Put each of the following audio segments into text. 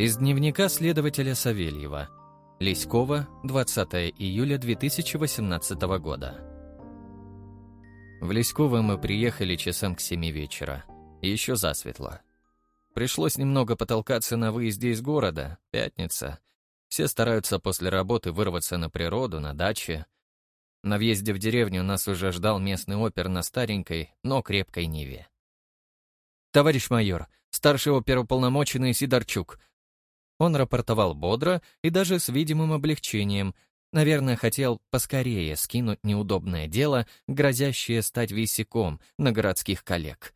Из дневника следователя Савельева. Лиськова, 20 июля 2018 года. В Лиськово мы приехали часам к семи вечера. Еще засветло. Пришлось немного потолкаться на выезде из города. Пятница. Все стараются после работы вырваться на природу, на даче. На въезде в деревню нас уже ждал местный опер на старенькой, но крепкой Ниве. «Товарищ майор, старший оперуполномоченный Сидорчук». Он рапортовал бодро и даже с видимым облегчением. Наверное, хотел поскорее скинуть неудобное дело, грозящее стать висяком на городских коллег.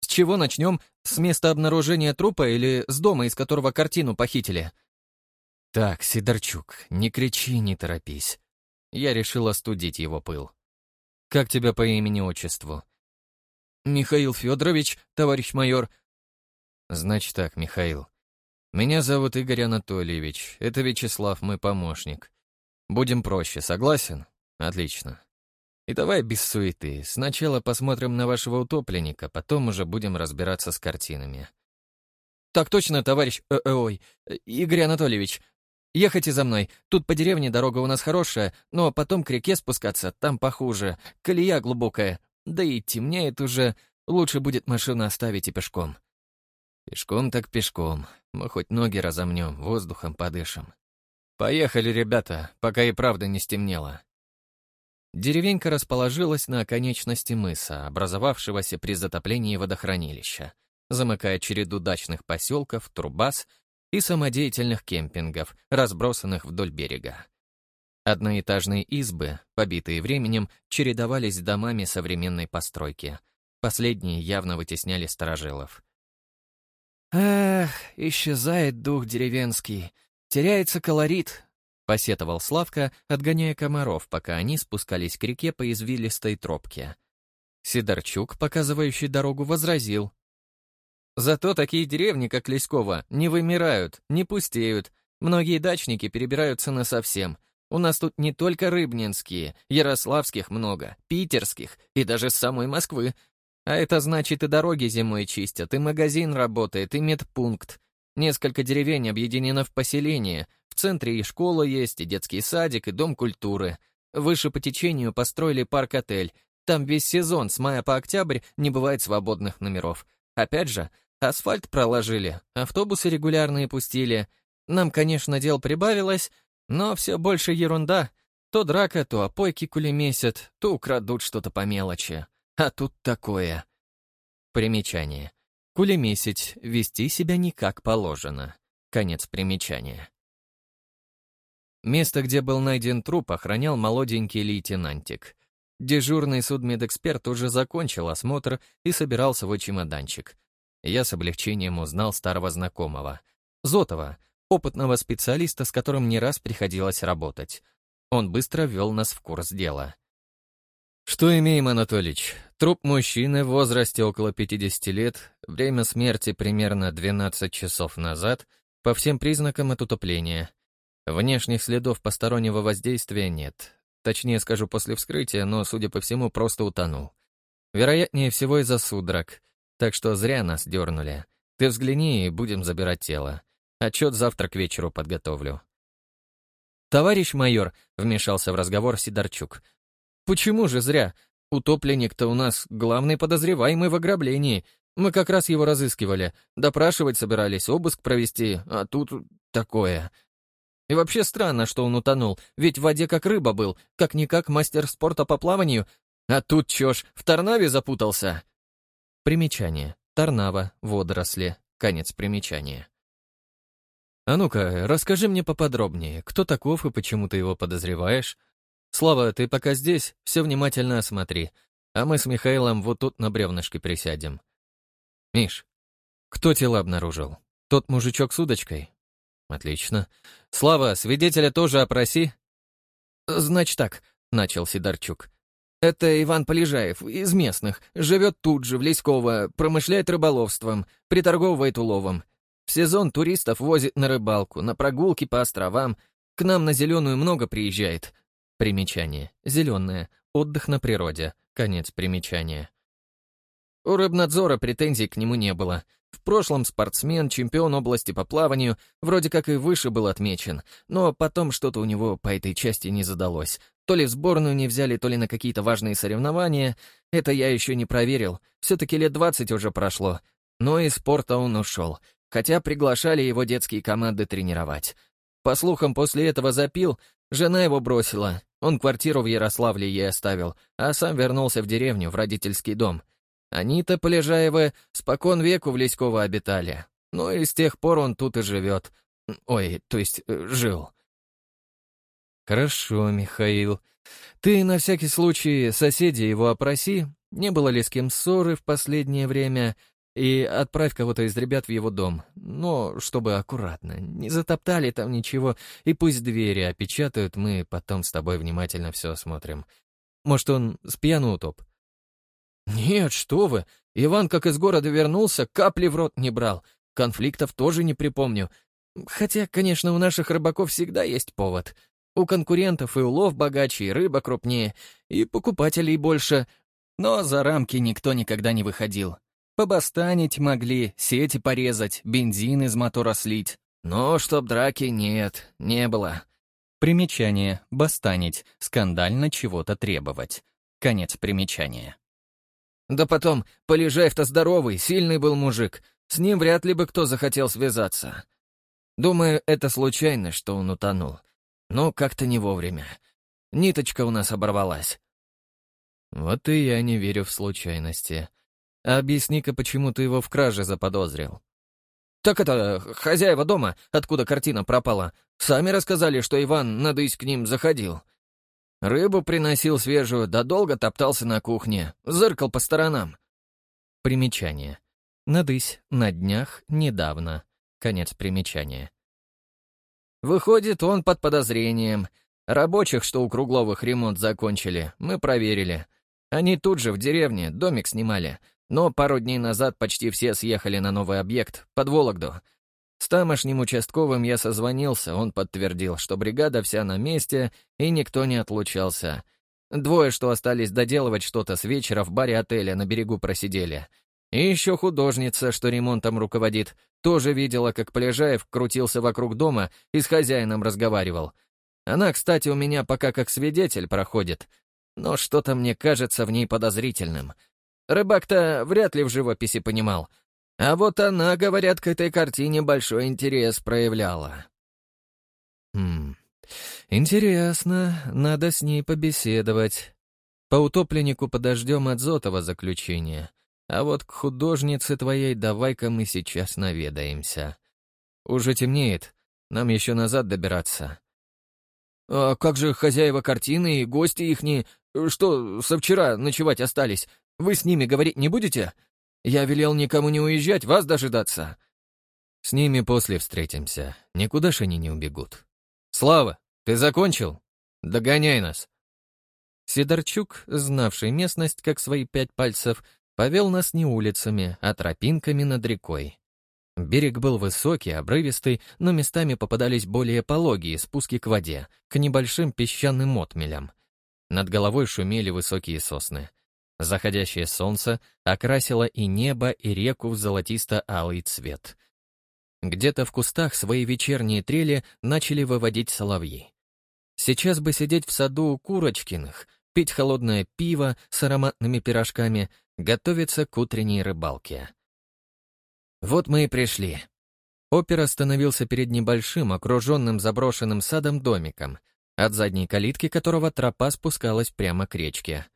«С чего начнем? С места обнаружения трупа или с дома, из которого картину похитили?» «Так, Сидорчук, не кричи, не торопись». Я решил остудить его пыл. «Как тебя по имени-отчеству?» «Михаил Федорович, товарищ майор». «Значит так, Михаил. Меня зовут Игорь Анатольевич. Это Вячеслав, мой помощник. Будем проще, согласен? Отлично. И давай без суеты. Сначала посмотрим на вашего утопленника, потом уже будем разбираться с картинами». «Так точно, товарищ... Э -э ой, Игорь Анатольевич. Ехайте за мной. Тут по деревне дорога у нас хорошая, но потом к реке спускаться, там похуже. Колея глубокая. Да и темнеет уже. Лучше будет машину оставить и пешком. Пешком так пешком. Мы хоть ноги разомнем, воздухом подышим. Поехали, ребята, пока и правда не стемнело. Деревенька расположилась на оконечности мыса, образовавшегося при затоплении водохранилища, замыкая череду дачных поселков, трубас и самодеятельных кемпингов, разбросанных вдоль берега. Одноэтажные избы, побитые временем, чередовались с домами современной постройки. Последние явно вытесняли сторожилов. «Эх, исчезает дух деревенский, теряется колорит», — посетовал Славка, отгоняя комаров, пока они спускались к реке по извилистой тропке. Сидорчук, показывающий дорогу, возразил. «Зато такие деревни, как Леськова, не вымирают, не пустеют. Многие дачники перебираются насовсем, у нас тут не только рыбнинские, ярославских много, питерских и даже с самой Москвы. А это значит и дороги зимой чистят, и магазин работает, и медпункт. Несколько деревень объединено в поселение. В центре и школа есть, и детский садик, и дом культуры. Выше по течению построили парк-отель. Там весь сезон, с мая по октябрь, не бывает свободных номеров. Опять же, асфальт проложили, автобусы регулярные пустили. Нам, конечно, дел прибавилось, но все больше ерунда. То драка, то опойки кулемесят, то украдут что-то по мелочи. А тут такое. Примечание. Кулемесить, вести себя никак положено. Конец примечания. Место, где был найден труп, охранял молоденький лейтенантик. Дежурный судмедэксперт уже закончил осмотр и собирал свой чемоданчик. Я с облегчением узнал старого знакомого. Зотова, опытного специалиста, с которым не раз приходилось работать. Он быстро ввел нас в курс дела. «Что имеем, Анатолич? Труп мужчины в возрасте около 50 лет, время смерти примерно 12 часов назад, по всем признакам от утопления. Внешних следов постороннего воздействия нет. Точнее скажу, после вскрытия, но, судя по всему, просто утонул. Вероятнее всего из-за судорог, так что зря нас дернули. Ты взгляни и будем забирать тело. Отчет завтра к вечеру подготовлю». «Товарищ майор», — вмешался в разговор Сидорчук, — «почему же зря? Утопленник-то у нас главный подозреваемый в ограблении. Мы как раз его разыскивали, допрашивать собирались, обыск провести, а тут такое. И вообще странно, что он утонул, ведь в воде как рыба был, как-никак мастер спорта по плаванию, а тут чё ж, в торнаве запутался». Примечание. Торнава, водоросли, конец примечания. «А ну-ка, расскажи мне поподробнее, кто таков и почему ты его подозреваешь? Слава, ты пока здесь, все внимательно осмотри, а мы с Михаилом вот тут на бревнышке присядем. Миш, кто тело обнаружил? Тот мужичок с удочкой? Отлично. Слава, свидетеля тоже опроси. Значит так, начал Сидорчук. Это Иван Полежаев, из местных, живет тут же, в Леськово, промышляет рыболовством, приторговывает уловом. В сезон туристов возит на рыбалку, на прогулки по островам. К нам на Зеленую много приезжает. Примечание. Зеленая. Отдых на природе. Конец примечания. У рыбнадзора претензий к нему не было. В прошлом спортсмен, чемпион области по плаванию, вроде как и выше был отмечен, но потом что-то у него по этой части не задалось. То ли в сборную не взяли, то ли на какие-то важные соревнования. Это я еще не проверил. Все-таки лет 20 уже прошло. Но из спорта он ушел, хотя приглашали его детские команды тренировать. По слухам, после этого запил, жена его бросила. Он квартиру в Ярославле ей оставил, а сам вернулся в деревню, в родительский дом. Они-то, Полежаевы, спокон веку в Леськово обитали. Ну и с тех пор он тут и живет. Ой, то есть э, жил. «Хорошо, Михаил. Ты на всякий случай соседей его опроси, не было ли с кем ссоры в последнее время, и отправь кого-то из ребят в его дом, но чтобы аккуратно, не затоптали там ничего, и пусть двери опечатают, мы потом с тобой внимательно все осмотрим. Может, он с пьяну утоп?» «Нет, что вы! Иван, как из города вернулся, капли в рот не брал. Конфликтов тоже не припомню. Хотя, конечно, у наших рыбаков всегда есть повод. У конкурентов и улов богаче, и рыба крупнее, и покупателей больше. Но за рамки никто никогда не выходил. Побастанить могли, сети порезать, бензин из мотора слить. Но чтоб драки нет, не было. Примечание. Бастанить. Скандально чего-то требовать. Конец примечания. Да потом, Полежаев-то здоровый, сильный был мужик. С ним вряд ли бы кто захотел связаться. Думаю, это случайно, что он утонул. Но как-то не вовремя. Ниточка у нас оборвалась. Вот и я не верю в случайности. Объясни-ка, почему ты его в краже заподозрил? Так это, хозяева дома, откуда картина пропала, сами рассказали, что Иван, надысь, к ним заходил. Рыбу приносил свежую, да долго топтался на кухне, зыркал по сторонам. Примечание. Надысь, на днях, недавно. Конец примечания. Выходит, он под подозрением. Рабочих, что у Кругловых ремонт закончили, мы проверили. Они тут же в деревне домик снимали, но пару дней назад почти все съехали на новый объект, под Вологду. С тамошним участковым я созвонился, он подтвердил, что бригада вся на месте и никто не отлучался. Двое, что остались доделывать что-то с вечера в баре отеля на берегу просидели — и еще художница, что ремонтом руководит, тоже видела, как Полежаев крутился вокруг дома и с хозяином разговаривал. Она, кстати, у меня пока как свидетель проходит, но что-то мне кажется в ней подозрительным. Рыбак-то вряд ли в живописи понимал. А вот она, говорят, к этой картине большой интерес проявляла. Хм, интересно, надо с ней побеседовать. По утопленнику подождем от Зотова заключения. А вот к художнице твоей давай-ка мы сейчас наведаемся. Уже темнеет, нам еще назад добираться. А как же хозяева картины и гости ихние, что со вчера ночевать остались? Вы с ними говорить не будете? Я велел никому не уезжать, вас дожидаться. С ними после встретимся, никуда ж они не убегут. Слава, ты закончил? Догоняй нас. Сидорчук, знавший местность как свои пять пальцев, повел нас не улицами, а тропинками над рекой. Берег был высокий, обрывистый, но местами попадались более пологие спуски к воде, к небольшим песчаным отмелям. Над головой шумели высокие сосны. Заходящее солнце окрасило и небо, и реку в золотисто-алый цвет. Где-то в кустах свои вечерние трели начали выводить соловьи. Сейчас бы сидеть в саду у Курочкиных, пить холодное пиво с ароматными пирожками — готовится к утренней рыбалке. Вот мы и пришли. Опер остановился перед небольшим, окруженным заброшенным садом домиком, от задней калитки которого тропа спускалась прямо к речке.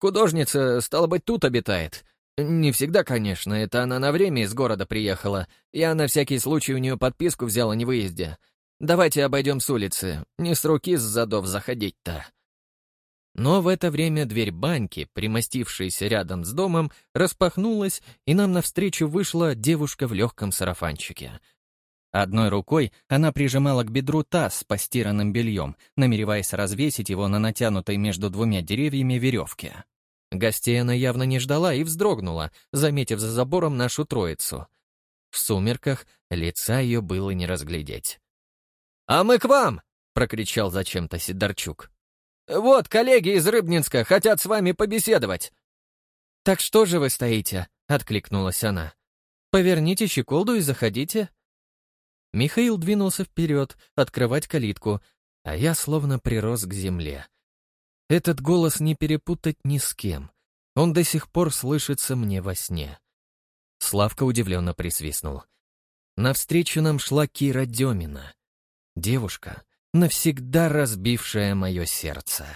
«Художница, стало быть, тут обитает. Не всегда, конечно, это она на время из города приехала. Я на всякий случай у нее подписку взял о невыезде. Давайте обойдем с улицы, не с руки с задов заходить-то». Но в это время дверь баньки, примостившаяся рядом с домом, распахнулась, и нам навстречу вышла девушка в легком сарафанчике. Одной рукой она прижимала к бедру таз с постиранным бельем, намереваясь развесить его на натянутой между двумя деревьями веревке. Гостей она явно не ждала и вздрогнула, заметив за забором нашу троицу. В сумерках лица ее было не разглядеть. «А мы к вам!» — прокричал зачем-то Сидорчук. «Вот, коллеги из Рыбнинска хотят с вами побеседовать». «Так что же вы стоите?» — откликнулась она. Поверните щеколду и заходите». Михаил двинулся вперед, открывать калитку, а я словно прирос к земле. Этот голос не перепутать ни с кем. Он до сих пор слышится мне во сне. Славка удивленно присвистнул. Навстречу нам шла Кира Демина. Девушка, навсегда разбившая мое сердце.